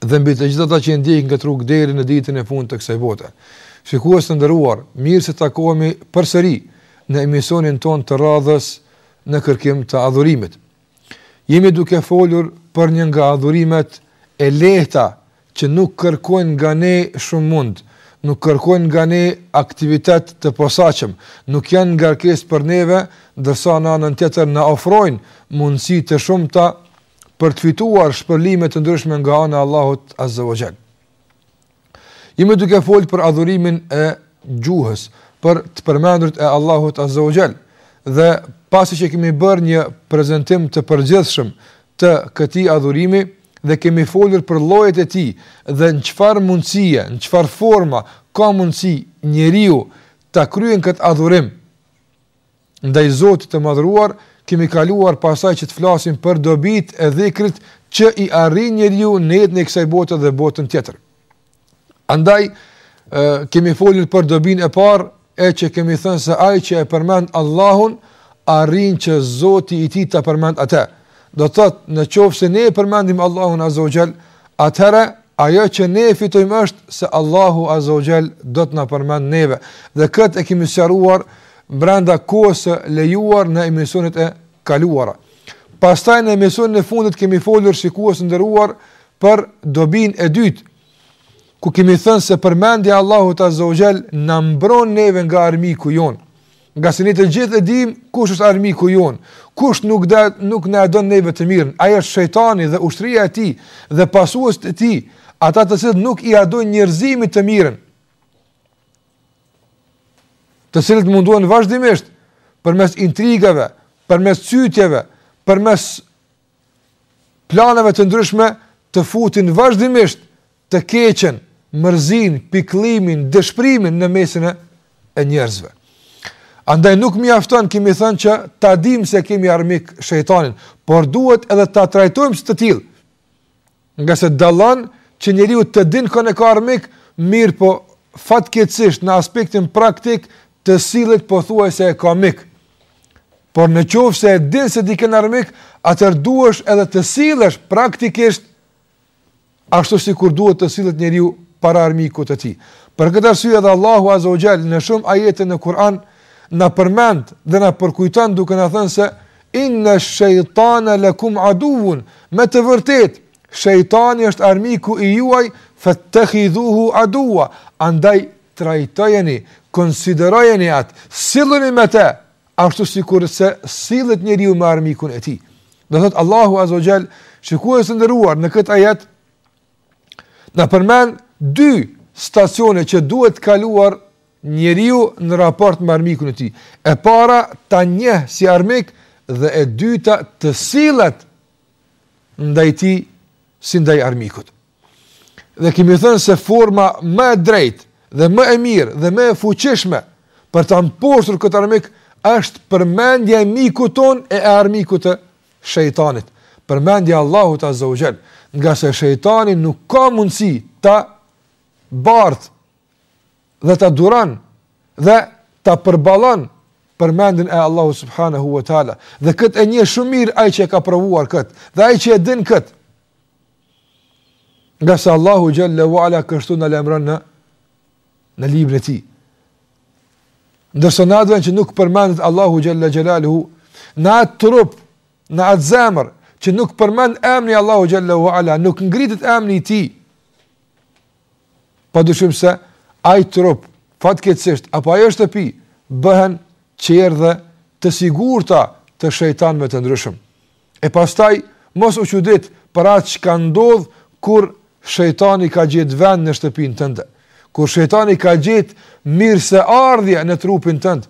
dhe mbi të gjithë ata që i ndjekin këtë rrugë deri në ditën e fundit të kësaj bote. Shikues të nderuar, mirë se takohemi përsëri në emisionin tonë të radhës në kërkim të adhurimit. Jemi duke folur për një nga adhurimet e lehta që nuk kërkojnë nga ne shumë mund, nuk kërkojnë nga ne aktivitet të posaçëm, nuk janë ngarkesë për neve, ndërsa në anën tjetër na ofrojnë mundësi të shumta për të fituar shpërlime të ndryshme nga ana e Allahut Azza wa Jall. Jemi duke folë për adhurimin e gjuhës, për të përmendurit e Allahut Azza wa Jall dhe pasi që kemi bërë një prezentim të përgjithshëm të këtij adhurimi dhe kemi folur për llojet e tij dhe në çfarë mundësie, në çfarë forma ka mundësi njeriu ta kryen këtë adhurim Ndaj Zotit të Madhëruar kemi kaluar pastaj që të flasim për dobitë e dhikrit që i arrin njeriu në jetën e kësaj bote dhe botën tjetër. Andaj, kemi folur për dobinë e parë, e që kemi thënë se ai që e përmend Allahun, arrin që Zoti i tij ta përmend atë. Do të thotë, në qoftë se ne e përmendim Allahun Azza wa Jall, atëherë ajo që ne e fitojmë është se Allahu Azza wa Jall do të na përmend neve. Dhe këtë e kemi sqaruar brenda kohës së lejuar në emisionet e kaluara. Pastaj në emisionin e fundit kemi folur shikues të nderuar për dobinë e dytë ku kemi thënë se përmendja e Allahut Azza wa Jall na mbron neve nga armiku jonë. Ngase ne të gjithë e dimë kush është armiku jonë, kush nuk do, nuk na e don neve të mirën, ai është shejtani dhe ushtria e tij dhe pasuesit e tij, ata të cilët nuk ia dojnë njerëzimit të mirën, të cilët mundohen vazhdimisht përmes intrigave, përmes cytjeve, përmes planeve të ndryshme të futin vazhdimisht të keqen, mërzinë, pikëllimin, dëshpërimin në mesin e njerëzve. Andaj nuk mjafton kemi thënë që ta dimë se kemi armik shejtanin, por duhet edhe ta trajtojmë si të tillë. Ngase dallon që njeriu të din kënd e ka armik, mirëpo fatkeqësisht në aspektin praktik të sillet pothuaj se e ka mik. Por në qoftë se e din se ti e ke armik, atëherë duhesh edhe të sillesh praktikisht ashtu sikur duhet të sillet njeriu para armikut të tij. Për këtë arsye edhe Allahu Azza wa Jall në shumë ajete në Kur'an na përmend dhe na përkujton duke na thënë se Inna shejtane lekum aduwun, me të vërtetë shejtani është armiku i juaj, fettehidhuhu aduwa, andaj trajtojeni, konsiderojeni atë, silluni me te, ashtu sikurse sillet njeriu me armikun e tij. Do thotë Allahu azza wa jall, shikues të nderuar, në këtë ajet na përmend dy stacione që duhet kaluar Njeriu në raport me armikun e tij, e para ta njeh si armik dhe e dyta të sillet ndaj tij si ndaj armikut. Dhe kemi thënë se forma më e drejtë dhe më e mirë dhe më e fuqishme për ta mposhtur këtë armik është përmendja e mikut tonë e armikut të shejtanit. Përmendja e Allahut Azza wa Jall, ngase shejtani nuk ka mundësi ta bart dhe ta duron dhe ta përballon përmendjen e Allahut subhanahu wa taala dhe këtë e njeh shumë mirë ai që e ka provuar kët dhe ai që e din kët ngase Allahu xhalla wa ala kështu na lajmëron në në librin e tij ndërsa në rast që nuk përmendet Allahu xhalla xhelaluhu në atë trup në atë zemër që nuk përmend emri i Allahut xhalla wa ala nuk ngritet emri i tij Padyshim se ai trup, fatkeqësisht, apo ajo shtëpi bëhen çerdhe të sigurta të shejtanëve të ndryshëm. E pastaj mos u çudit për atë çka ndodh kur shejtani ka gjetë vend në shtëpinë tënde. Kur shejtani ka gjetë mirëseardhje në trupin tënd,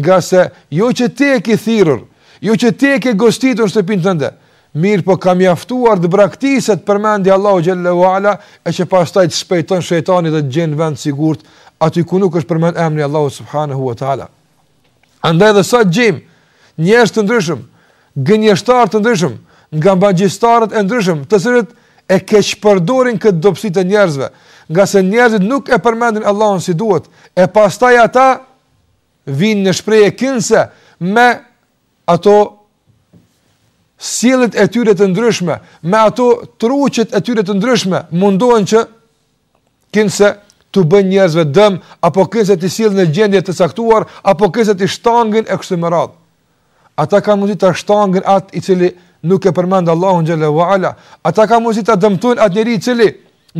ngase jo që ti e ke thirrur, jo që ti e ke gostitur në shtëpinë tënde, Mirëpo ka mjaftuar të braktiset përmendja e Allahut xhalla uala e që pastaj të shpejton shejtani dhe të gjen vend të sigurt aty ku nuk është përmend emri i Allahut subhanahu wa taala. Andaj dhe sa gjejmë njerëz të ndryshëm, gënjeshtarë të ndryshëm, nga magjistarët e ndryshëm, të cilët e keqpërdorin këtë dobësi të njerëzve, ngase njerëzit nuk e përmendin Allahun si duhet, e pastaj ata vijnë në shprehje kinse me ato sjelljet e tyre të ndryshme, me ato truqet e tyre të ndryshme, mundohen që kinse t'u bëjnë njerëzve dëm, apo kinse të sjellin në gjendje të caktuar, apo kinse të shtangin e kështu me radhë. Ata ka mundësi të shtangin atë i cili nuk e përmend Allahun Gjelle wa Ala. Ata ka mundësi ta dëmtojnë atë njeri i cili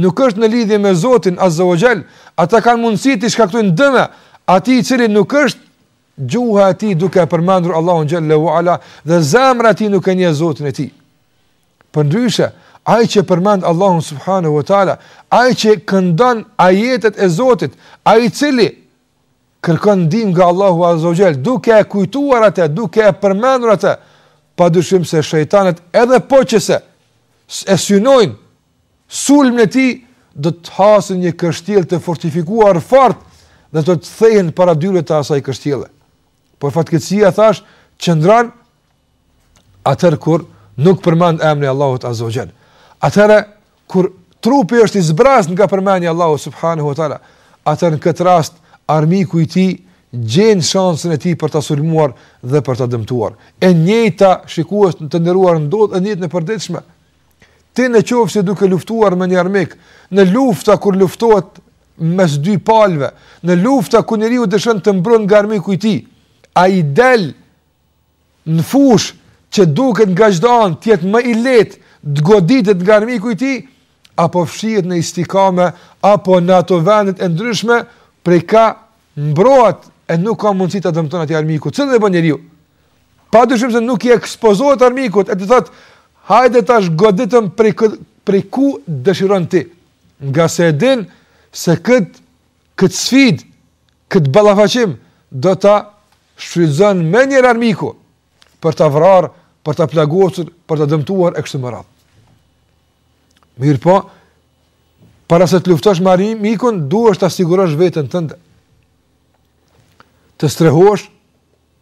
nuk është në lidhje me Zotin Azza wa Gjell. Ata ka mundësi të shkaktojnë dëme atij i cili nuk është Gjuha e tij duke e përmendur Allahun xhelle ue ala dhe zemra e tij nuk e njeh Zotin e tij. Përndryshe, ai që përmend Allahun subhanahu wa taala, ai që këndon ajetet e Zotit, ai i cili kërkon ndihmë nga Allahu azza wa xhall duke e kujtuar atë, duke e përmendur atë, padyshim se shejtanët edhe po që se e synojnë Sulmin e tij do të hasin një kështjellë të fortifikuar fort dhe do të thehen para dyerve të asaj kështjelle. Por fatkeqësia thash qëndron atër kur nuk përmend emrin e Allahut Azza wa Jall. Atëherë kur trupi është i zbrazët nga përmendja e Allahut subhanahu wa taala, atër në këtë rast armiku i tij gjen shansin e tij për ta sulmuar dhe për ta dëmtuar. E njëjta shikues të nderuar ndodh edhe në jetën e përditshme. Ti në qoftë se je duke luftuar me një armik, në lufta kur luftohet mes dy palve, në lufta kur njeriu dëshiron të mbrohet nga armiku i tij, a i del në fushë që duket nga çdo anë të jetë më i lehtë të goditet nga armiku i ti, apo fshihet në istikame, apo në ato vendet e ndryshme, prej ka mbrohet e nuk ka mundësi ta dëmton atë armiku. Cilën e bën njeriu? Pa dyshim se nuk i ekspozohet armikut, e t'i thotë, hajde tash goditëm prej, prej ku dëshiron ti. Nga se e din se këtë sfidë, këtë ballafaqim, do ta shfrytëzon menjëherë armiku për ta vrarë, për ta plagosur, për ta dëmtuar e kështu me radhë. Mirëpo, para se të luftosh me armikun, duhesh ta sigurosh veten tënde. Të strehosh,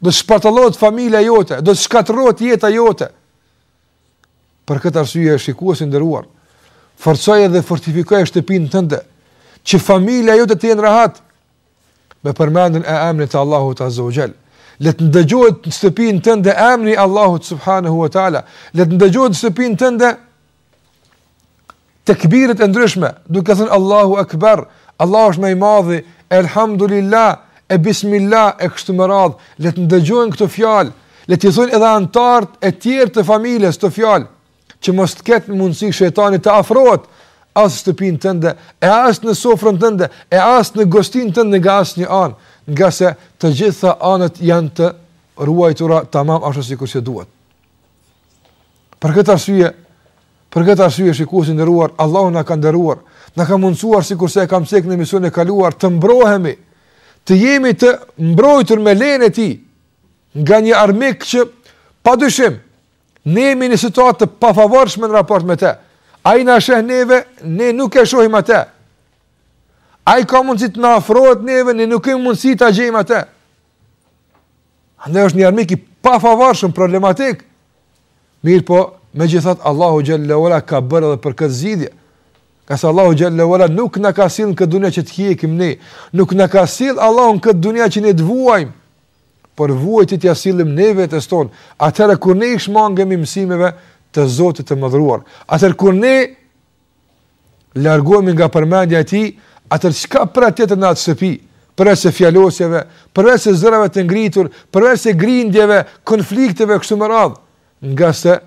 Do të shpartallohet familja jote, do të shkatërrohet jeta jote. Për këtë arsye shikues i nderuar, forcoje dhe fortifikoje shtëpinë tënde, që familja jote të jenë rahat me përmendjen e emrit të Allahut Azza wa Jall. Le të ndëgjohet në shtëpinë tënde emri i Allahut Subhanahu wa Taala. Le të ndëgjohet në shtëpinë tënde tekbiret e ndryshme, duke thënë Allahu Akbar, Allahu është më i madhi, Elhamdulillah, e Bismillah e kështu me radhë, le të ndëgjohen këto fjalë, le të thonë edhe anëtarët e tjerë të familjes këto fjalë, që mos të ketë mundësi shejtani të afrohet as në shtëpinë tënde, e as në sofrën tënde, e as në gostinë tënde nga asnjë anë, ngase të gjitha anët janë të ruajtura tamam ashtu sikurse duhet. Për këtë arsye, për këtë arsye shikues i nderuar, Allahu na ka nderuar, na ka mundësuar sikurse e kam cek në emisionin e kaluar të mbrohemi, të jemi të mbrojtur me lejen e tij nga një armik që padyshim ne jemi në situatë të pafavorshme në raport me të. Ai na sheh neve, ne nuk e shohim atë. Ai ka mundësi të na afrohet neve, ne nuk kemi mundësi ta gjejmë atë. Andaj është një armik i pafavorshëm problematik. Mirëpo, megjithatë Allahu xhele ue ala ka bërë edhe për këtë zgjidhje. Ngase Allahu xhele ue ala nuk na ka sjellë në këtë dunja që të hjekim ne. Nuk na ka sjellë Allahu në këtë dunja që ne të vuajmë. Por vuajtjet ia sjellim ne vetes tonë. Atëherë kur ne i shmangemi mësimeve të Zotit të madhëruar. Atëherë kur ne largohemi nga përmendja e tij, atëherë çka pret tjetër në atë shtëpi, përveçse fjalosjeve, përveçse zërave të ngritur, përveçse grindjeve, konflikteve, kështu me radhë, ngase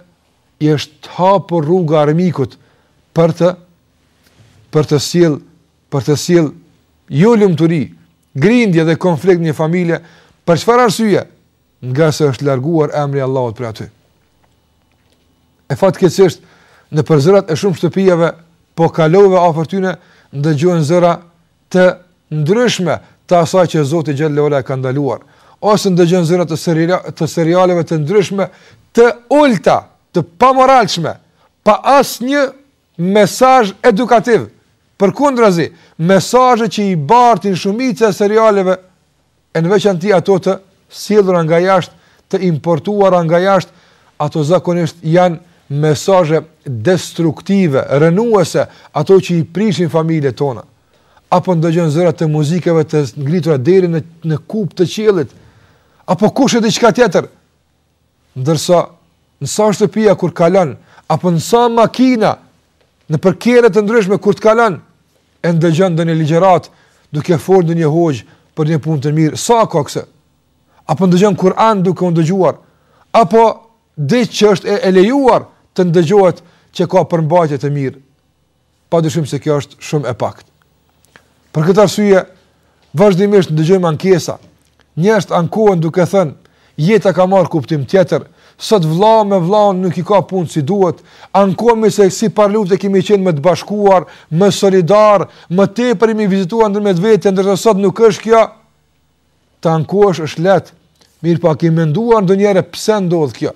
i është hapur rruga armikut për të, për të sjellë, për të sjellë jolumturi, grindje dhe konflikt në një familje, për çfarë arsye, ngase është larguar emri i Allahut prej aty. E fatkeqësisht nëpër zërat e shumë shtëpiave po kalove afër tyne ndëgjohen zëra të ndryshme të asaj që Zoti xhele ue ala e ka ndaluar ose ndëgjon zëra të serial të serialeve të ndryshme të ulta të pamoralshme pa asnjë mesazh edukativ përkundrazi mesazhe që i bartin shumica e serialeve e në veçanti ato të sjellura nga jashtë, të importuara nga jashtë, ato zakonisht janë mesazhe destruktive, rrënuese, ato që i prishin familjet tona. Apo ndëgjon zëra të muzikave të ngritura deri në në kupë të qiellit. Apo kush e di çka tjetër? Ndërsa, në sa shtëpia kur kalon, apo në sa makina, nëpër kerre të ndryshme kur të kalon, e ndëgjon ndonjë ligjëratë, duke folë ndonjë hoxhë për një punë të mirë, sa ka kësi? Apo ndëgjon Kur'an duke u ndëgjuar, apo diç që është e, e lejuar të ndëgjohet që ka përmbajtje të mirë. Pa dyshim se kjo është shumë e paktë. Për këtë arsye, vazhdimisht ndëgjojmë ankesa, njerëz të ankohen duke thënë, jeta ka marrë kuptim tjetër, sot vla me vla nuk i ka punë si duhet, ankohemi se si para lufte kemi qenë më të bashkuar, më solidarë, më tepër jemi vizituar ndërmjet vete, vete, ndërsa sot nuk është kjo, të ankohesh është lehtë, mirëpo a kemi menduar ndonjëherë pse ndodhë kjo.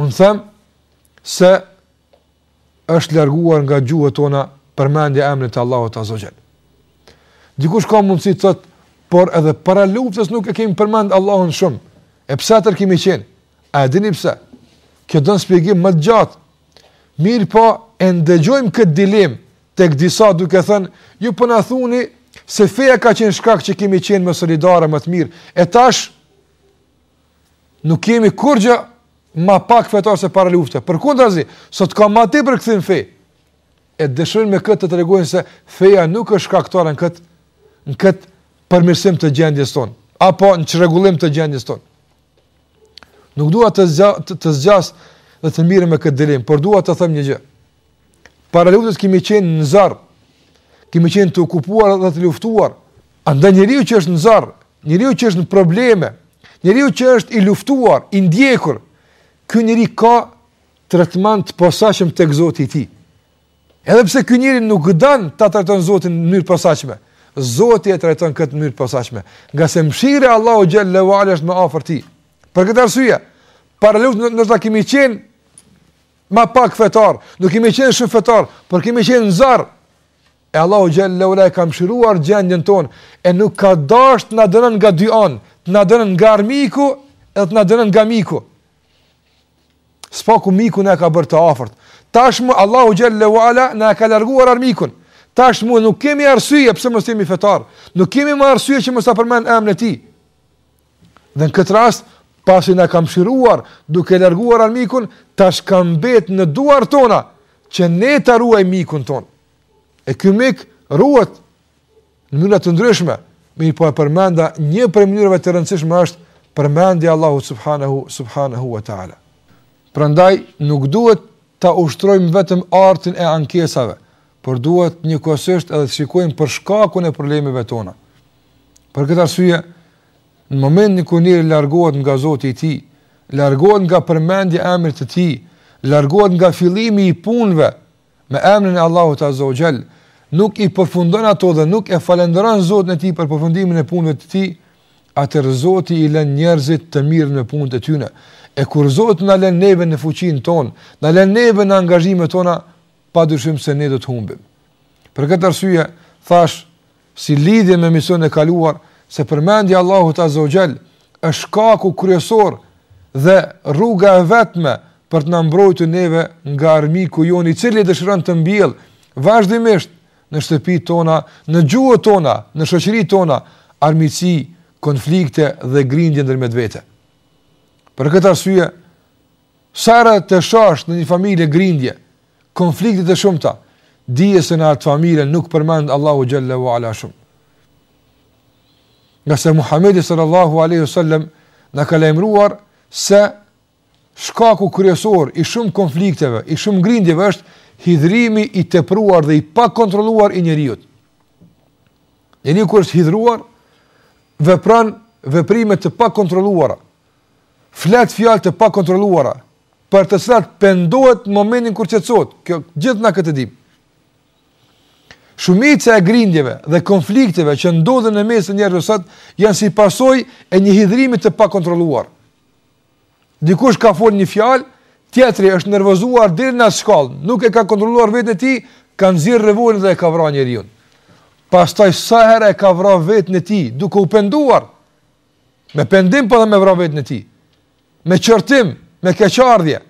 Unë them se është larguar nga gjuhët tona përmendja e emrit të Allahut Azza wa Jall. Dikush ka mundësi të thotë, por edhe para luftës nuk e kemi përmend Allahun shumë. E pse atë kemi qenë? A e dini pse? Kjo don shpjegim më të gjatë. Mirëpo, e ndëgjojmë këtë dilemë tek disa duke thënë, ju po na thoni se feja ka qenë shkak që kemi qenë më solidarë, më të mirë. E tash Nuk kemi kurgjë ma pak fetarë se para lufte. Përkundrazi, sot ka ma tepër kthim n'fe. E dëshirojnë me këtë të tregojnë se feja nuk është shkaktare në këtë, në këtë përmirësim të gjendjes tonë, apo në çrregullim të gjendjes tonë. Nuk dua të, zgja, të, të zgjas dhe të merrem me këtë dilemë, por dua të them një gjë. Para luftës kemi qenë në zor, kemi qenë të okupuar dhe të luftuar, andaj njeriu që është në zor, Njeriu që është në probleme, njeriu që është i luftuar, i ndjekur, ky njeri ka tretman të posaçëm tek Zoti i tij. Edhe pse ky njeri nuk don ta trajton Zotin në mënyrë të posaçme, Zoti e trajton këtë në mënyrë të posaçme, ngase mëshira e Allahut xhelle ue ala është më afër tij. Për këtë arsye, para luftës ndoshta kemi qenë më pak fetarë, nuk kemi qenë shumë fetarë, por kemi qenë n'zor E Allahu xhelle ue ala e ka mëshiruar gjendjen tonë e nuk ka dashur të na dënon nga dy anë, të na dënon nga armiku e të na dënon nga miku. Së paku mikun na ka bërë të afërt. Tashmë Allahu xhelle ue ala na ka larguar armikun. Tashmë nuk kemi arsye pse mos jemi fetarë. Nuk kemi më arsye që mos ta përmendim emrin e tij. Në këtë rast pasi na ka mëshiruar duke larguar armikun, tash ka mbet në duart tona që ne ta ruajmë mikun tonë. E ky mik ruhet në mënyra të ndryshme, mirëpo e përmenda një prej mënyrave të rëndësishme është përmendja e Allahut subhanahu subhanahu wa taala. Prandaj nuk duhet ta ushtrojmë vetëm artin e ankesave, por duhet njëkohësisht edhe të shikojmë për shkakun e problemeve tona. Për këtë arsye, në momentin kur njeriu largohet nga Zoti i tij, largohet nga përmendja e emrit të tij, largohet nga fillimi i punëve me emrin e Allahut Azza wa Jall, nuk i përfundon ato dhe nuk e falënderon Zotin e tij për përfundimin e punëve të tij, atëherë Zoti i lën njerëzit të merren me punët e tyre. E kur Zoti na lën neve në fuqinë tonë, na lën neve në angazhimet tona, padyshim se ne do të humbim. Për këtë arsye thash Si lidhje me emisionin e kaluar, se përmendja e Allahut Azza wa Jall është shkaku kryesor dhe rruga e vetme për të na mbrojtur neve nga armiku jonë i cili dëshiron të mbjellë vazhdimisht në shtëpitë tona, në gjuhët tona, në shoqëritë tona armiqësi, konflikte dhe grindje ndërmjet vete. Për këtë arsye, Sa herë të shohësh në një familje grindje, konflikte të shumta, dije se në atë familje nuk përmendet Allahu xhalla wala shumë. Ngase Muhammedi sallallahu aleyhi sallem na ka lajmëruar se shkaku kryesor i shumë konflikteve, i shumë grindjeve është hidhërimi i tepruar dhe i pakontrolluar i njeriut. Njeriu kur është i hidhëruar, vepron veprime të pakontrolluara, flet fjalë të pakontrolluara, për të cilat pendohet në momentin kur qetësohet. Të gjithë ne këtë e dimë. Shumica e grindjeve dhe konflikteve që ndodhin në mes të njerëzve sot janë si pasojë e një hidhërimi të pakontrolluar. Dikush ka fol një fjalë, tjetri është nervozuar deri në atë shkallë, nuk e ka kontrolluar veten e tij, ka nxjerr revolen dhe e ka vrarë njeriun. Pastaj sa herë e ka vrarë veten e tij, duke u penduar. Me pendim po edhe me vra veten e tij. Me qortim, me keqardhje.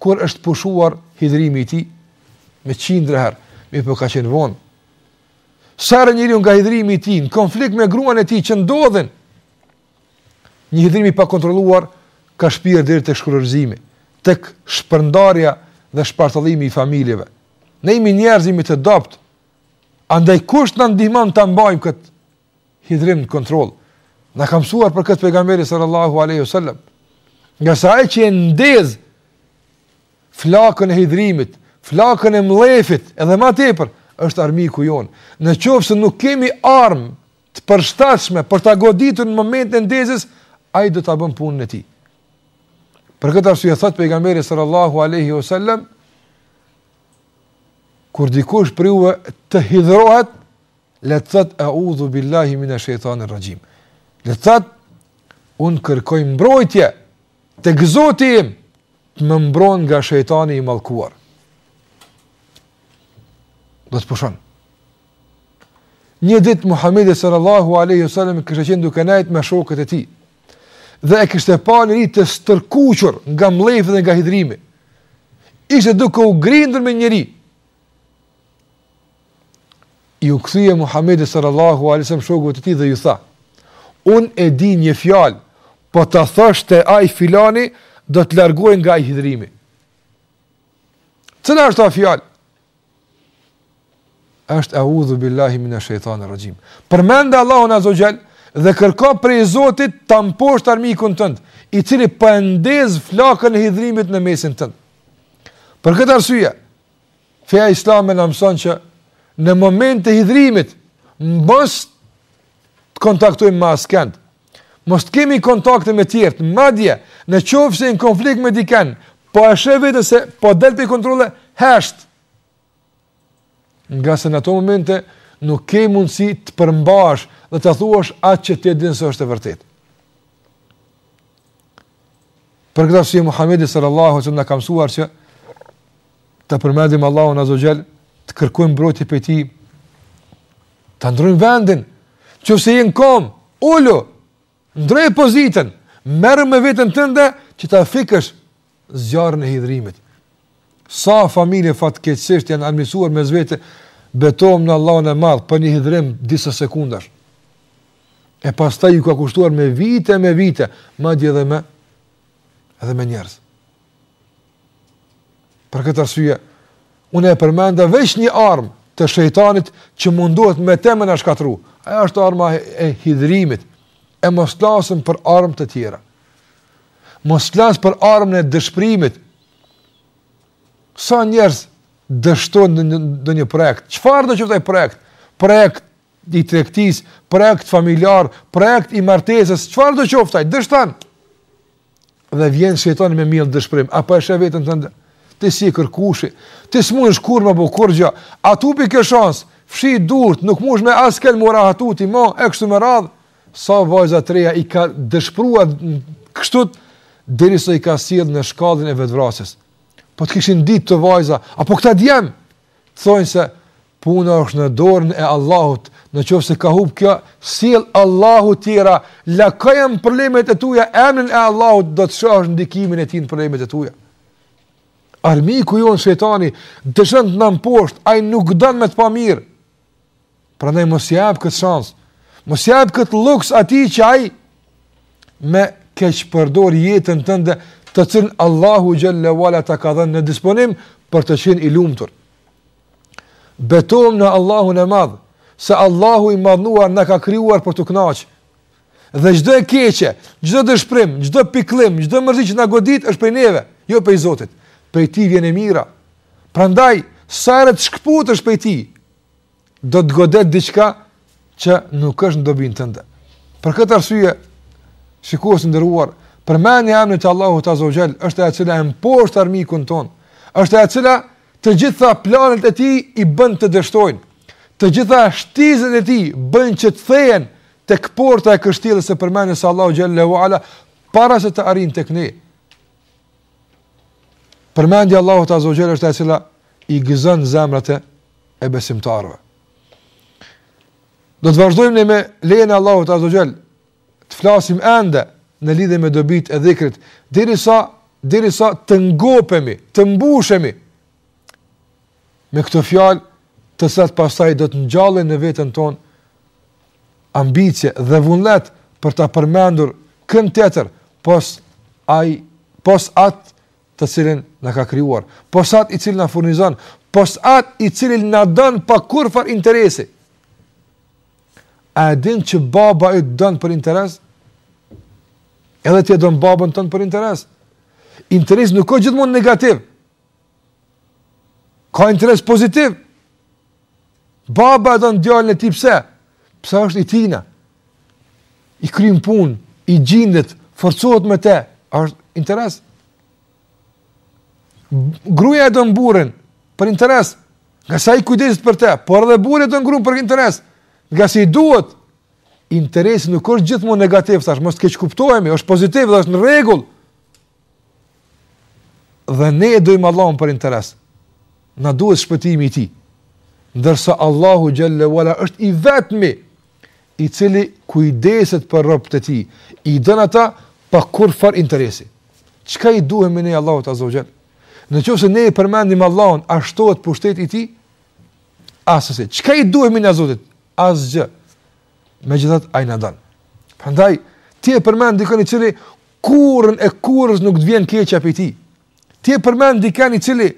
Kur është pushuar hidhërimi i tij, me qindra herë, mirëpo ka qenë vonë. Sa herë njeriu nga hidhërimi i tij, në konflikt me gruan e tij që ndodhin, një hidhërim i pakontrolluar, ka shpier deri te shkurorëzimi, te shpërndarja dhe shpartallimi i familjeve. Ne jemi njerëz, jemi të dobët, andaj kush na ndihmon ta mbajmë këtë hidhërim në kontroll. Na ka mësuar për këtë pejgamberi sallallahu alaihi wasallam. Ngase ai që e ndez flakën e hidhërimit, flakën e mllefit, edhe më tepër është armiku jonë. Në qoftë se nuk kemi armë të përshtatshme për ta goditur në momentin e ndezjes, ai do ta bëjë punën e tij. Për këtë arsye thotë pejgamberi sallallahu alaihi wasallam kur dikush prej juve të hidhërohet Le të thot a'udhu billahi min ash-shaytanir rajim. Le të thot unë kërkoj mbrojtje tek Zoti im të më mbron nga shejtani i mallkuar. Do të pushon. Një ditë Muhamedi sallallahu alaihi wasallam kishte qenë duke ndejt me shokët e tij. Dhe e kishte pa njërin të stërkuqur nga mllefi dhe nga hidhërimi. Ishte duke u grindur me njëri iu kthye Muhamedi sallallahu alaihi wasallam shokëve të tij dhe ju tha: Unë e di një fjalë, po ta thoshte ai filani do të largohej nga ai hidhrimi. Cila është kjo fjalë? Është audhu billahi minash shejtanir rajim. Përmende Allahun azza wa xhel dhe kërko prej Zotit ta mposht armikun tënd, i cili po e ndez flakën e hidhrimit në mesin tënd. Për këtë arsye, Feja islame na mëson që në moment të hidhrimit, mos të kontaktojmë ma askend, mos të kemi kontakte me tjertë, madje, në qoftë se në konflikt me dikën, po e sheh veten se po del prej kontrollit, hesht. Ngase në ato momente, nuk ke mundësi të përmbash dhe ta thuash atë që ti e din se është e vërtetë. Për këtë arsye Muhamedi sallallahu alaihi wasallam na ka mësuar që ta përmendim Allahun azza wa xhel, të kërkojmë mbrojtje prej tij, ta ndrrojmë vendin, qoftë se je n'kom, ulu, ndrroje pozitën, merru me veten tënde që ta fikësh zjarrin e hidhrimit. Sa familje fatkeqësisht janë armiqsuar mes veti betohem në Allahun e Madh për një hidhrim disa sekondash. E pastaj ju ka kushtuar me vite, me vite, madje dhe me, edhe me njerëz. Për këtë arsye, unë e përmenda veç një armë të shejtanit që mundohet me të me na shkatërru. Ajo është arma e hidhrimit, e mos flasim për armë të tjera. Mos flasim për armën e dëshprimit. Sa njerëz dështojnë në një projekt? Çfarëdo qoftë ai projekt? Projekt i tregtisë, projekt familjar, projekt i martesës, çfarëdo qoftë ai, dështon. Dhe vjen shejtani me mbjell dëshpërim, a po e sheh veten tënde. Ti s'je kërkushi, ti s'mundesh kurrë me bo kurgja. A t'hupi ky shans? Fshij durt, nuk mun me askend m'u rahatu ti ma, e kështu me radhë. Sa vajza të reja i ka dëshpëruar kështu derisa i ka sjell në shkallën e vetvrasjes. Po të kishin ditë këto vajza, apo këta djem, të thonë se Puna është në dorën e Allahut, në qoftë se ka hup kjo, sjell Allahu tjera, lakoje në problemet e tua, emrin e Allahut do të shohësh ndikimin e tij në problemet e tua. Armiku jonë shejtani dëshiron të na mposht, ai nuk don me të pa mirë. Prandaj mos i jap këtë shans. Mos i jap këtë luks atij që ai me keq përdor jetën tënde, të cilën Allahu xhele ue ala ta ka dhënë në disponim për të qenë i lumtur. Betohem në Allahun e madh, se Allahu i madhnuar na ka krijuar për t'u knaqë. Dhe çdo e keqe, çdo dëshprim, çdo pikllim, çdo mërzi që na godit, është prej neve, jo prej Zotit. Prej tij vjen e mira. Prandaj, sa herë të shkëputesh prej tij, do të godet diçka që nuk është në dobinë tënde. Për këtë arsye, shikues të nderuar, përmendja e emrit të Allahut azze ue xhel, është e cila e mposht armikun tonë, është e cila Të gjitha planet e tij i bën të dështojnë. Të gjitha shtizat e tij bëjnë që të thehen tek porta e kështjellës së përmendjes së Allahut xhele ue ala para se të arrijnë tek ne. Përmendja e Allahut azze ue xhel është e cila i gëzon zemrat e besimtarëve. Do të vazhdojmë ne me lejen e Allahut azze ue xhel të flasim ende në lidhje me dobitë e dhikrit, derisa derisa të ngopemi, të mbushemi me këto fjalë, të cilat pastaj do të ngjallin në veten tonë ambicie dhe vullnet për ta përmendur kënd tjetër pos ai pos at të cilin na ka krijuar, pos at i cili na furnizon, pos at i cili na don pa kurfar interesi. A e din që baba të don për interes? Edhe ti e don babën tënd për interes. Interesi nuk asht gjithmonë negativ. Ka interes pozitiv. Baba e don djalin e tij pse? Pse është i tina? I kryen punë, i gjindet, forcohet me te, është interes. Gruja e don burrin për interes, ngase ai kujdeset për të, por edhe burri e don gruan për interes, ngase i duhet. Interesi nuk është gjithmonë negativ, tash mos të keqkuptohemi, është pozitiv dhe është në rregull. Dhe ne e dojmë Allahun për interes. Na duhet shpëtimi i tij. Ndërsa Allahu xhele ue ala është i vetmi i cili kujdeset për robët e tij, i don ata pa kurrfarë interesi. Çka i duhemi ne Allahut azza wa jall? Në qoftë se ne e përmendim Allahun, a shtohet pushteti i tij? Asesi. Çka i duhemi ne Zotit? Asgjë. Megjithatë ai na don. Prandaj ti e përmend dikon i cili kurrën e kurrës nuk të vjen keqja prej tij. Ti e përmend dikon i cili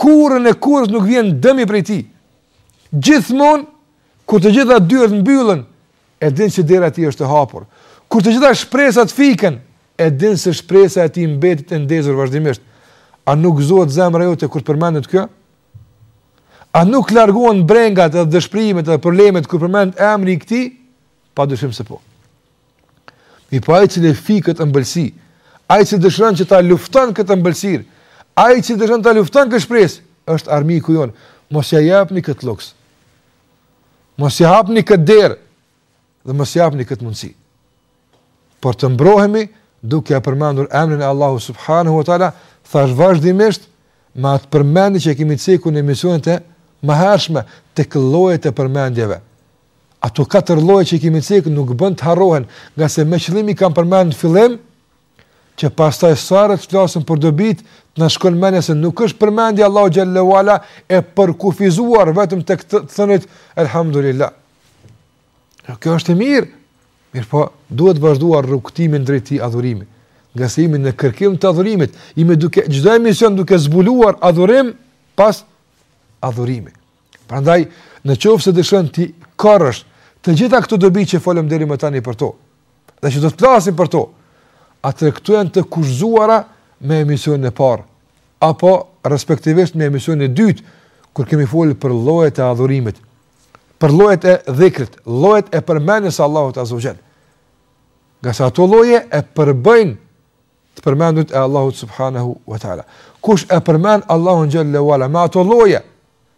kurrën e kurrës nuk vjen dëmi prej tij. Gjithmonë Kur të gjitha dyert mbyllen, e din se dera e tij është e hapur. Kur të gjitha shpresat fiken, e din se shpresa e tij mbetet e ndezur vazhdimisht. A nuk gëzohet zemra jote kur të përmendet kjo? A nuk largohen brengat edhe dëshpërimet edhe problemet kur përmendet emri i këtij? Pa dyshim se po. Mirëpo ai që e fik këtë ëmbëlsi, ai që dëshiron që ta lufton këtë ëmbëlsirë, ai që dëshiron ta lufton këtë shpresë, është armiku jonë. Mos ja japni këtë luks. Mos ja hapni këtë derë dhe mos ja japni këtë mundësi. Por të mbrohemi duke e përmendur emrin e Allahu subhanahu wa taala, thash vazhdimisht me atë përmendje që kemi ceku në emisionet e mëhershme të llojet e përmendjeve. Ato katër lloje që i kemi cekë nuk bën të harrohen, ngase me qëllim i kam përmend në fillim, që pastaj sa herë të flasim për dobitë, të na shkon mendja se nuk është përmendja e Allahut xhalla wa ala e përkufizuar vetëm tek të thënit elhamdulillah. Jo, kjo është e mirë. Mirëpo, duhet vazhduar rrugëtimin drejt adhurimit. Ngase jemi në kërkim të adhurimit, jemi duke çdo emision, duke zbuluar adhurim pas adhurimi. Prandaj, në qoftë se dëshiron t'i korrësh të gjitha këto dobi që folëm deri më tani për to, dhe që do të flasim për to, atëherë këto janë të kushtëzuara me emisionin e parë, apo respektivisht me emisionin e dytë, kur kemi folë për llojet e adhurimit, për llojet e dhikrit, llojet e përmendjes së Allahut azza wa jall. Ngase ato lloje e përbëjnë të përmendurit e Allahut subhanahu wa taala. Kush e përmend Allahun xhalla wa ala me ato lloje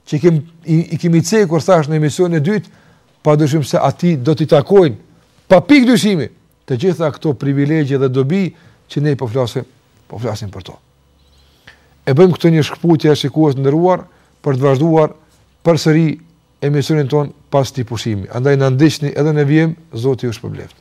që kemi, i kemi cekur thash në emisionin e dytë, padyshim se atij do t'i takojnë pa pikë dyshimi të gjitha këto privilegje dhe dobi që ne po flasim, po flasim për to. E bëjmë këtë një shkëputje shikues të nderuar për të vazhduar përsëri emisionin tonë pas këtij pushimi. Andaj na ndiqni edhe në vijim, Zoti ju shpërbleftë.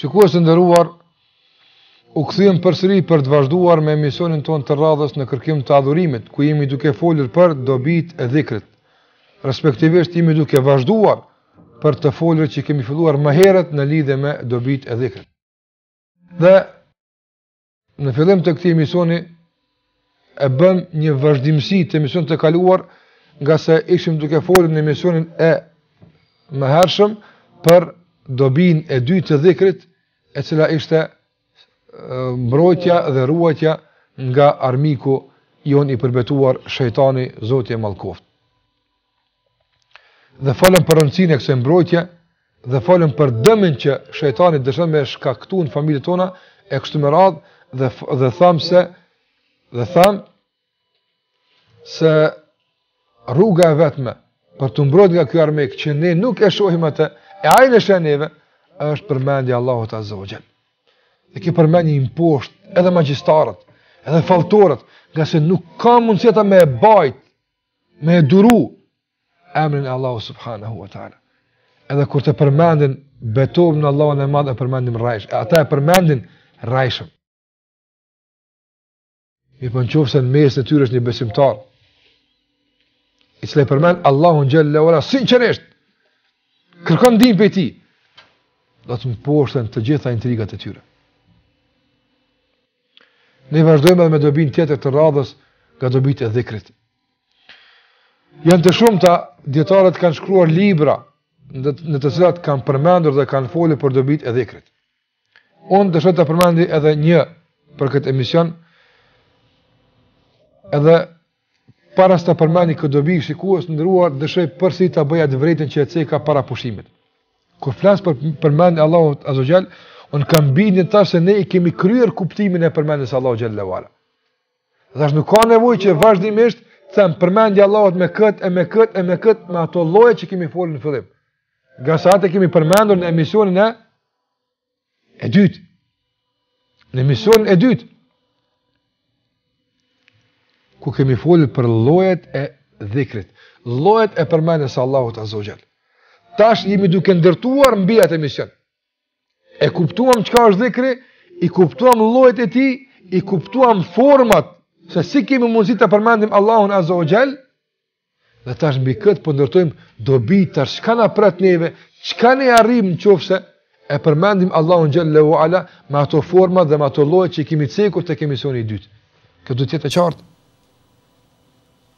Shikues të nderuar, u kthyem përsëri për të vazhduar me emisionin tonë të radhës në kërkim të adhurimit, ku jemi duke folur për dobitë e dhikrit. Respektivisht jemi duke vazhduar për të folur që kemi filluar më herët në lidhje me dobitë e dhikrit. Dhe Në fillim të këtij emisioni e bëmë një vazhdimësi të emisionit të kaluar, ngase ishim duke folur në emisionin e mëhershëm për dobinë e dytë të dhikrit, e cila ishte mbrojtja dhe ruajtja nga armiku jonë i përbetuar shejtani Zoti e mallkoftë. Dhe folëm për rëndësinë e kësaj mbrojtje dhe folëm për dëmin që shejtani dëshon me shkaktu në familjet tona e kështu me radhë dhe dhe thamë se dhe thamë se rruga e vetme për t'u mbrojtur nga ky armik që ne nuk e shohim atë e ai na sheh neve është përmendja e Allahut Azza wa Jall. Dhe kjo përmendje i mposht edhe magjistarët, edhe falltorët, ngase nuk ka mundësi ata me e bajt me e duru emrin e Allahu subhanahu wa ta'ala. Edhe kur të përmendin, betohen në Allahun e madh e përmendin rrejshëm. E ata e përmendin rrejshëm. Mirëpo në qoftë se në mesin e tyre është një besimtar i cili e përmend Allahun Jalla wa Ala, sinqerisht, kërkon ndihmë prej tij, do të mposhten të gjitha intrigat e tyre. Ne vazhdojmë edhe me dobinë tjetër të radhës nga dobitë e dhikrit. Janë të shumta, dijetarët kanë shkruar libra në të cilat kanë përmendur dhe kanë folur për dobitë e dhikrit. Unë dëshiroj ta përmendi edhe një për këtë emision, edhe Para se ta përmendi këtë dobi, shikues të nderuar, dëshiroj përsëri ta bëj atë vërejtjen që e ceka para pushimit. Kur flas për përmendjen e Allahut Azza Jall, unë kam bindjen tash se ne i kemi kryer kuptimin e përmendjes së Allahut Jall Wala. Dhe s' nuk ka nevojë që vazhdimisht të them përmendja e Allahut me kët e me kët e me kët me ato lloje që kemi folur në fillim. Ngase e kemi përmendur në emisionin e E dytë, në emisionin e dytë, ku kemi folur për llojet e dhikrit, llojet e përmendjes së Allahut Azogjel. Tash jemi duke ndërtuar mbi atë emision. E kuptuam çka është dhikri, i kuptuam llojet e tij, i kuptuam format, se si kemi mundësi ta përmendim Allahun Azogjel, Dhe tash mbi këtë po ndërtojmë dobi tash çka na pret neve, çka ne arrijmë në qoftë se e përmendim Allahun xhallahu ala me ato forma dhe me ato lloje që kemi cekur tek emisioni i dytë. Kjo do të jetë e qartë.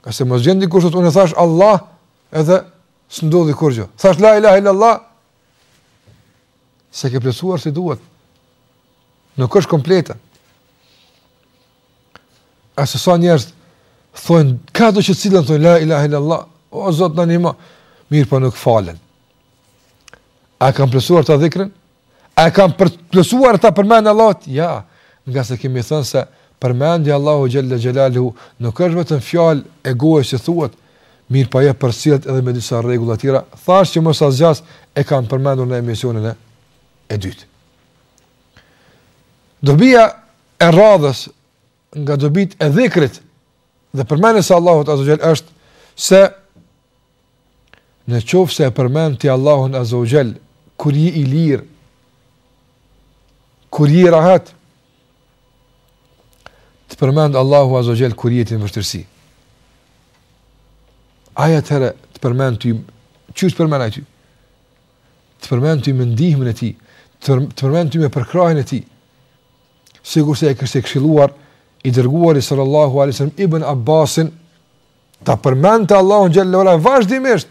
Ka se mos gjen dikush të unë thash Allah edhe s'ndodhi kurrë. Thash la ilaha illa Allah. S'e ke plotësuar si duhet. Nuk është komplete. E sa njerëz thonë ka do që të cilën thonë la ilaha illallah, o Zot na nimo. Mirëpo nuk falen. A e kanë plotësuar ata dhikrin? A e kanë plotësuar ata përmendjen e Allahut? Jo, ngase kemi thënë se përmendja e Allahut xhelle xhelaluhu nuk është vetëm fjalë e gojës që thuhet, mirëpo ajo përcjellet edhe me disa rregulla të tjera. Thash që më saktësisht e kam përmendur në emisionin e e dytë. Dobia e radhës nga dobitë e dhikrit dhe përmendjes së Allahut azza xal është se në qoftë se e përmend ti Allahun azza xal kur je i lirë kur je i rahat të përmend Allahu azza xal kur je në vështirësi ai atëherë të përmend ty qysh të përmend ai ty të përmend ty me ndihmën e tij të përmend ty me përkrahjen e tij sikurse e kishte këshilluar i dërguari sallallahu alaihi wasallam Ibn Abbasin ta përmendte Allahun xhallahu ala vazhdimisht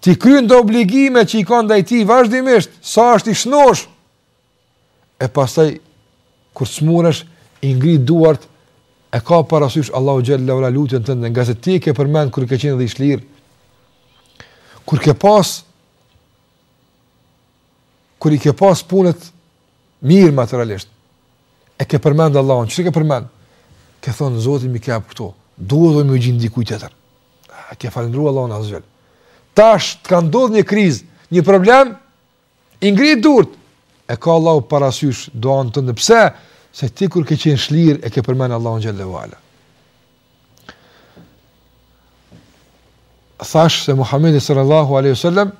t'i kryente obligimet që i ka ndaj tij vazhdimisht sa është i shnosh e pastaj kur smuresh i ngri duart e ka parasysh Allahu xhallahu ala lutjen tënde ngase ti e ke përmend kur ke qenë dhe i shlir kur ke pas kur i ke pas punët Mirë materialisht. E ke përmend Allahun, qysh e ke përmend? Ke thon Zoti më ka pa këtu. Duhet të më gjin diku tjetër. A ke falendruar Allahun azza xhel? Tash të ka ndodhur një krizë, një problem i ngri duart. E ka Allahu parasysh duanë tënde pse se ti kur ke qenë i shlir e ke përmend Allahun xhallahu ala. Thash se Muhamedi sallallahu alaihi wasallam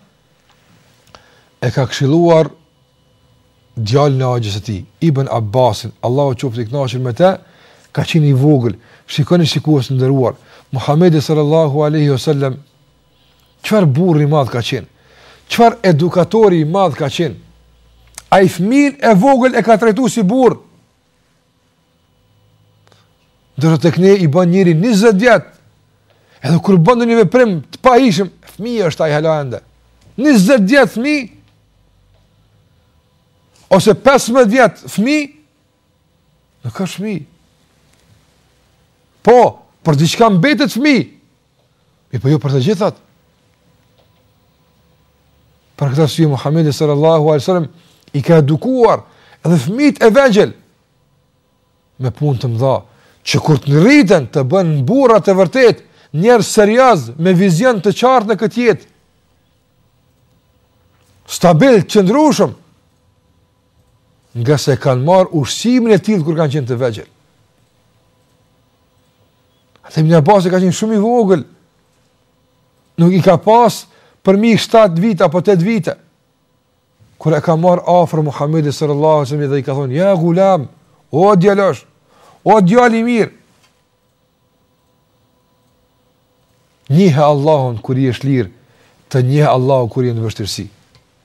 e ka këshilluar djalin e axhës së tij, Ibn Abbasin, Allahu qoftë i kënaqur me të, ka qenë i vogël, shikoni shikues të nderuar, Muhamedi sallallahu alaihi wasallam çfarë burri i madh ka qen, çfarë edukatori i madh ka qenë. Ai fëmijën e vogël e ka trajtu si burrë. Ndërsa tek ne i ban njeri 20 vjet. Edhe kur ban ndonjë veprim të pahijshëm, fëmijë është ai hala ende. 20 vjet fëmijë ose 15 vjet fëmijë nuk asht fëmijë. Po, për diçka mbetet fëmijë. Mirëpo jo për të gjithat. Për këtë arsye Muhamedi sallallahu alaihi wasallam i ka edukuar edhe fëmijët e vegjël me punë të mëdha, që kur të rriten të bëhen burra të vërtet, njerëz serioz me vizion të qartë në këtë jetë. Stabil, qëndrueshëm. Nga se kanë marr ushqimin e tillë kur kanë qenë të vegjël. E Ibn Abbasi ka qenë shumë i vogël. Nuk i ka pas për mi 7 vite apo 8 vite. Kur e ka marr afër Muhamedi sallallahu alaihi wasallam dhe i ka thonë: "Ja gulam, o djalosh, o djal i mirë." Njihe Allahun kur je shlirë, të njeh Allahu kur je në vështirësi.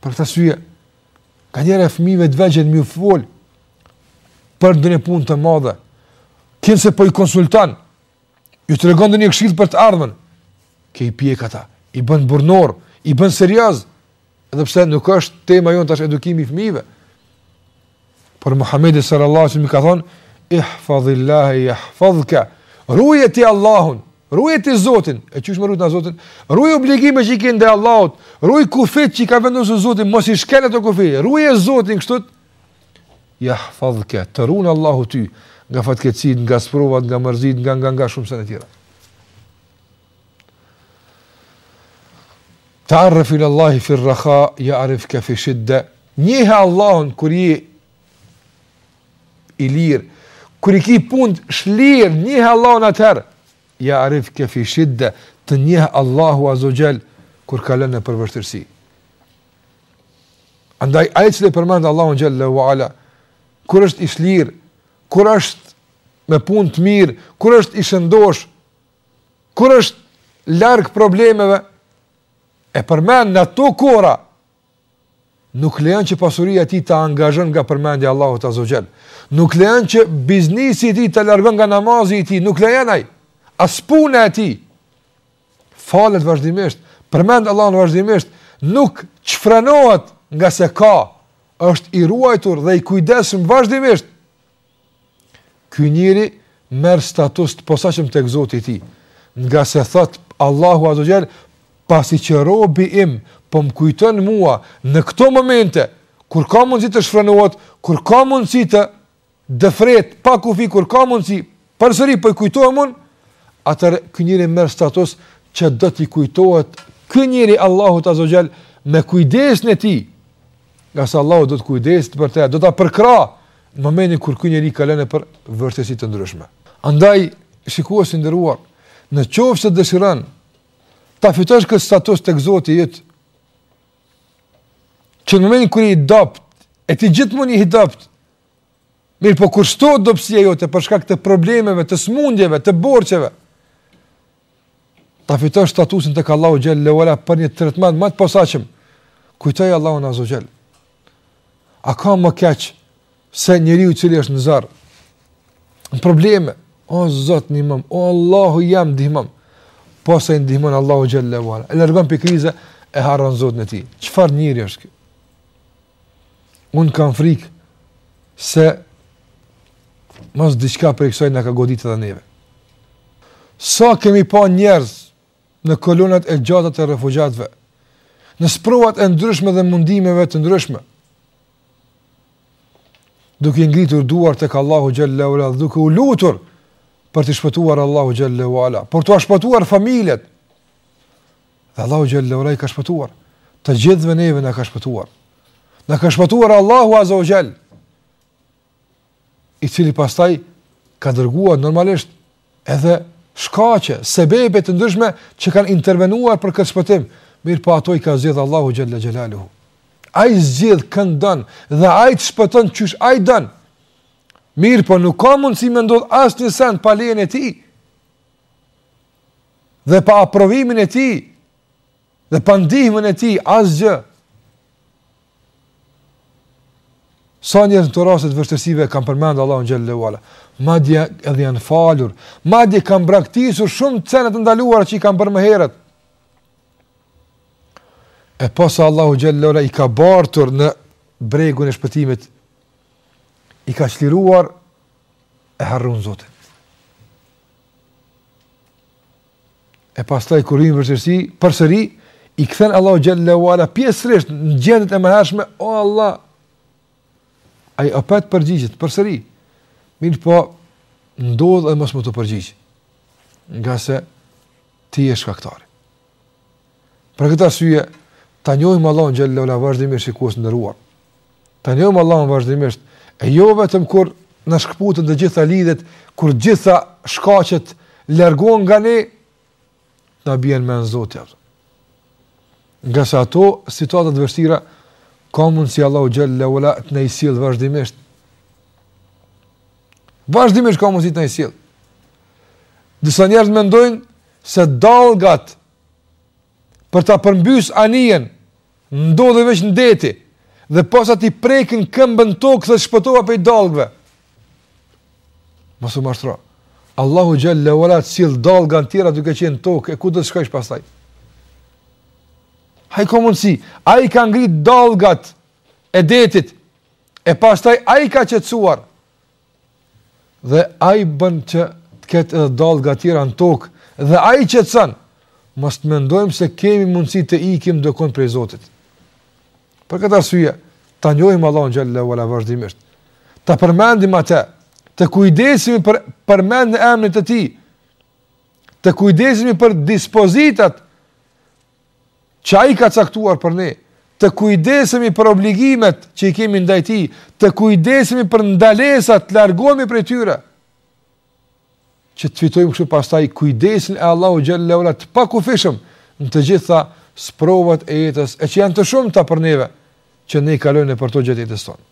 Për këtë arsye, kanjëherë fëmijëve të vegjël me ju folë, për ndonjë punë të madhe, kinse po i konsulton, ju tregon ndonjë këshillë për të ardhmen, kjo i pjek ata, i bën burrnorë, i bën seriozë, edhe pse nuk është tema jonë tash edukimi i fëmijëve. Por Muhamedi sallallahu alaihi wasallam ka thënë: "Ihfazillaha yahfazka." Ruaje ti Allahun, ruaje ti Zotin. E qysh me rujt na Zotin? Ruaj obligimet që i ke ndaj Allahut, ruaj kufit që i ka vendosur Zoti, mos i shkel ato kufi. Ruaje Zotin kështu. Yahfazka. Të ruan Allahu ty nga fatkeqësitë, nga sprovat, nga mërzit, nga nga nga shumë sene tjera. Ta'arraf ila Allahi fi ar-rakha ya'rifka fi shidda. Njihe Allahun kur je i lirë, kur i ke punët shlirë, njihe Allahun atëherë. Ya'rifka fi shidda, të njeh Allahu azza wa jall kur kalon nëpër vështirësi. Andaj ai i cili e përmend Allahun xhallahu ala, kur është i shlirë, kur është me punë të mirë, kur është i shëndosh, Kur është larg problemeve e përmend në ato kohëra nuk lejon që pasuria e tij ta angazhon nga përmendja e Allahut azza wa xhel. Nuk lejon që biznesi i tij ta largon nga namazi i tij, nuk lejon ai. As puna e tij falet vazhdimisht, përmend Allahun vazhdimisht, nuk shfrenohet nga se ka, është i ruajtur dhe i kujdesshëm vazhdimisht. Ky njeri merr status të posaçëm tek Zoti i tij, nga se thot Allahu azza wa xhel, pasi që robi im po më kujton mua në këto momente kur ka mundësi të shfrenohet, kur ka mundësi të dëfret pa kufi, kur ka mundësi përsëri po i kujtohem unë, atëherë ky njeri merr status që do t'i kujtohet ky njeri Allahut azza wa xhel me kujdesin e tij. Nga se Allahu do të kujdeset për të, do ta përkrah Në momentin kur ky njeri ka rënë nëpër vështirësi të ndryshme. Andaj, shikues i nderuar, në qoftë se dëshiron, ta fitosh këtë status tek Zoti yt, që në momentin kur je i dobët, e ti gjithmonë je i dobët, mirëpo kur shtohet dobësia jote, për shkak të problemeve, të smundjeve, të borxheve, Ta fitosh statusin tek Allahu xhelle ue ala për një tretman ma të posaçëm, kujtoj Allahun azze ue xhel. A ka ma keq se njeriu i cili është në zor, në probleme, o Zot nimomë, o Allahu jem ndihmomë, posa i ndihmon Allahu xhelle ue ala. E largon pi krize e harron Zotin e tij. Çfarë njeri është ky? Unë kam frikë se mos diçka prej kësaj na ka godit edhe neve. Sa sa kemi pa njerëz në kolonat e gjata të refugjatëve, në sprovat e ndryshme dhe mundimeve të ndryshme, duke i ngritur duar tek Allahu xhelle ue ala duke u lutur për t'i shpëtuar Allahu xhelle ue ala, për t'ua shpëtuar familjet, Dhe Allahu xhelle ue ala i ka shpëtuar. Të gjithëve neve na ka shpëtuar. Na ka shpëtuar Allahu azze ue xhel. I cili pastaj ka dërguar normalisht edhe shkaqe, sebebe të ndryshme që kanë intervenuar për këtë shpëtim, mirëpo ato i ka zgjedh Allahu xhelle xhelaluhu. Ai zgjedh kënd don dhe ai të shpëton qysh ai don. Mirëpo nuk ka mundësi me ndodh asnjë send pa lejen e tij. dhe pa aprovimin e tij, dhe pa ndihmën e tij, asgjë. Sa njerëz në raste të vështirësive kanë përmend Allahun xhelle ue ala, madje edhe janë falur, madje kanë braktisur shumë sene të ndaluara që i kanë bërë më herët. E posa Allahu xhelle ue ala i ka bartur në bregun e shpëtimit, i ka çliruar e harruan Zotin. E pastaj kur hyjnë në vështirësi, përsëri i kthen Allahu xhelle ue ala pjesërisht në gjendjet e mëhershme, o Allah. Ai opet u përgjigjet përsëri. Mirëpo, ndodh edhe mos me t'u përgjigj. Ngase ti je shkaktari. Për këtë arsye, ta njohim Allahun xhelle ue ala vazhdimisht shikues i nderuar. Ta njohim Allahun vazhdimisht e jo vetëm kur na shkëputen të gjitha lidhjet, kur të gjitha shkaqet largohen nga ne, të na bjen në mend Zoti. Ngase ato situata të vështira, ka mundësi Allahu xhelle ue ala të na i sjellë vazhdimisht. Vazhdimisht ka mundësi të na i sjell. Disa njerëz mendojnë se dallgat për ta përmbys anijen ndodhin veç në det dhe posa t'i prekin këmbët n'tokë, thotë shpëtova prej dallgëve. Mos u mashtro. Allahu xhel-le ue ala të sjell dallga tjera duke qenë n'tokë, e ku do të shkojsh pastaj? Ai ka mundësi, ai ka ngritë dalgat e detit, E pastaj ai ka qetësuar dhe ai bën që të ketë edhe dallga të tjera në tokë dhe ai qetëson. Mos të mendojmë se kemi mundësi të ikim dikun prej Zotit. Për këtë arsye, ta njohim Allahun xhel-le ue ala vazhdimisht. Ta përmendim atë, të kujdesemi për përmendjen e emrit të tij. Të kujdesemi për dispozitat që ai ka caktuar për ne, të kujdesemi për obligimet që i kemi ndaj tij, të kujdesemi për ndalesat, të largohemi prej tyre. Që të fitojmë kështu pastaj kujdesin e Allahut xhel-le ue ala të pakufishëm në të gjitha sprovat e jetës, e që janë të shumta për neve që ne kalojmë nëpër to gjatë jetës tonë.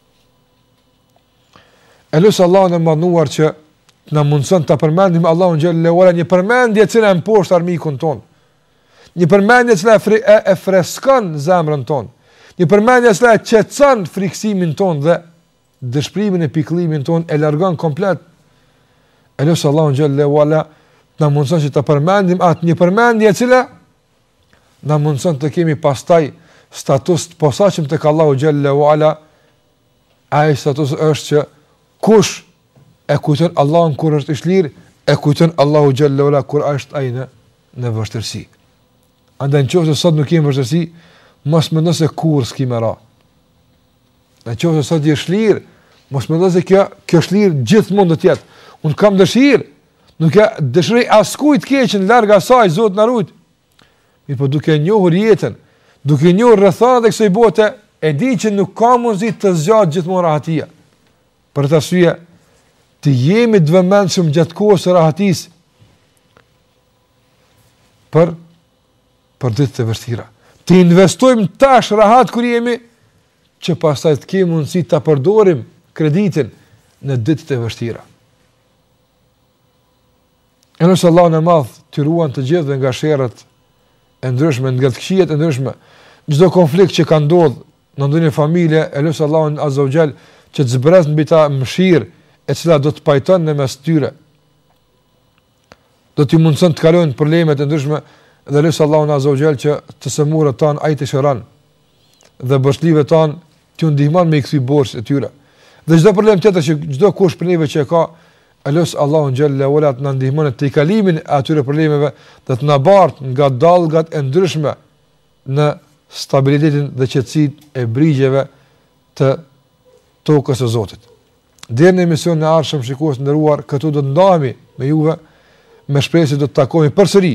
E lus Allahun e madhëruar që të na mundson ta përmendim Allahun xhel-le ue ala një përmendje e cila e mposht armikun tonë Një përmendje e cila e, e freskon zemrën tonë. Një përmendje e cila e qetëson frikësimin tonë dhe dëshprimin e pikëllimin tonë e largon komplet. E lus Allahun xhel-le ue ala të na mundëson që ta përmendim atë një përmendje e cila na mundëson të kemi pastaj status të posaçëm tek Allahu xhel-le ue ala Ai status është që kush e kujton Allahun kur është i shlirë, e kujton Allahu xhel-le ue ala kur është ai në në vështirësi. Andaj në qoftë se sot nuk je në vështirësi, mos mendo se kurrë s'ki me ra. Në qoftë se sot je i shlirë, mos mendo se kjo kjo shlirë gjithmonë do të jetë. Unë kam dëshirë, nuk i dëshiroj askujt të keqen larg asaj, Zoti na rujt. Mirëpo duke njohur jetën, duke njohur rrethanat e kësaj bote, e di që nuk ka mundësi të zgjatë gjithmonë rahatia. Për këtë arsye, të jemi të vëmendshëm gjatë kohës së rahatisë, për, për ditë të vështira. Të investojmë tash rahat kur jemi, që pastaj të kemi mundësi ta përdorim kreditin në ditë të vështira. E lus Allahun e madh të na ruan të gjithë neve nga sherret e ndryshme, nga të këqijat e ndryshme, çdo konflikt që ka ndodhë në ndonjë familje, e lus Allahun azze ue xhel që të zbret mbi ta mëshirë e cila do t'i pajton në mes tyre, do t'u mundëson t'i kalojnë problemet e ndryshme dhe lus Allahun azze ue xhel që të sëmurët tanë ai t'i shëron dhe borxhlive tanë t'u ndihmon me i kthy borxhet e tyre. Dhe çdo problem tjetër që çdokush prej neve që e ka, E lus Allahun xhelle ue ala të na ndihmon në tejkalimin e atyre problemeve dhe të na bart nga dallgat e ndryshme në stabilitetin dhe qetësinë e brigjeve të tokës së Zotit. Deri në emisionin e ardhshëm shikues të nderuar, këtu do të ndahemi me juve me shpresë se do të takohemi përsëri